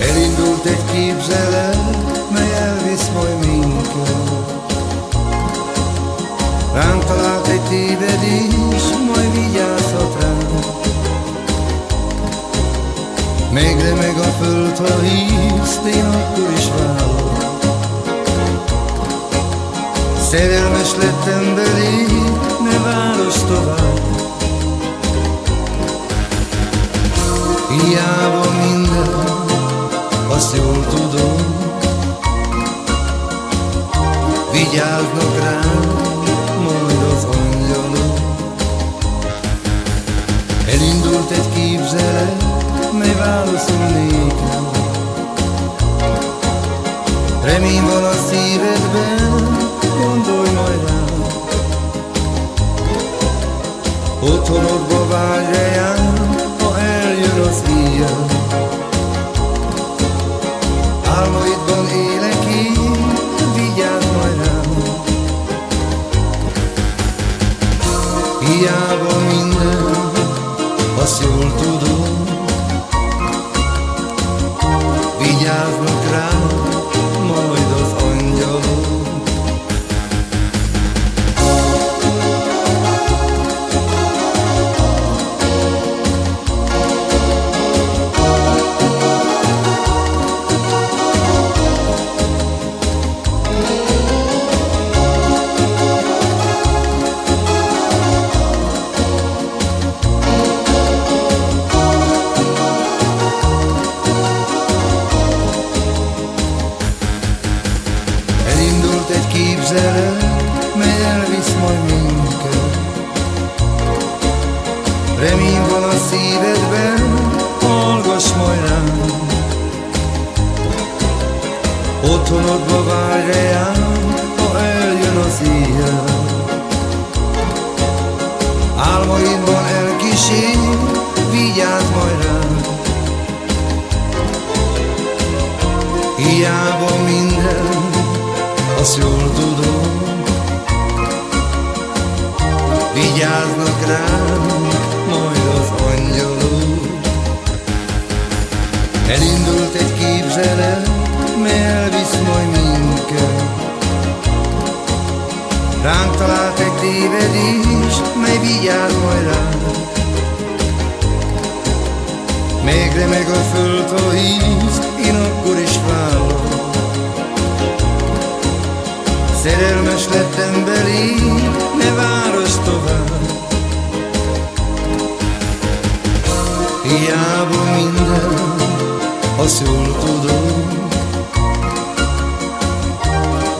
Elindult egy képzelet, mely elvisz majd minket. Ránk talált egy tévedés, majd vigyázhat ránk Még remeg a föld, ha hívsz, én akkor is válok Szerelmes lettem belé, tudom, Vigyáznak rám, majd az angyalok. Elindult egy képzelet, mely válaszol nékem. Remény van a szívedben, gondolj majd rám. Otthonodba várj rejám, azt jól tudom Vigyáznak rám, szívedben, hallgass majd rám. Otthonodba várj rejám, ha eljön az éjjel? Álmaidban elkísér, vigyázz majd rám. Hiába minden, azt jól tudom. Vigyáznak rám, Elindult egy képzelet, mely elvisz majd minket. Ránk talált egy tévedés, mely vigyáz majd rám Még remeg a föld, ha hívsz, én akkor is vállalom Szerelmes lettem belé, ne várasz tovább. Hiába minden, azt jól tudom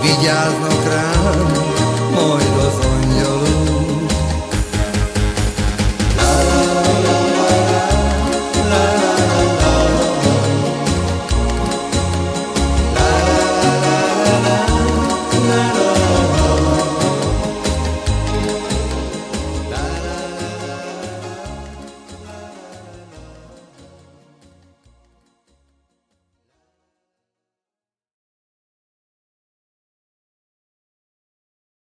Vigyáznak rám, majd az angyal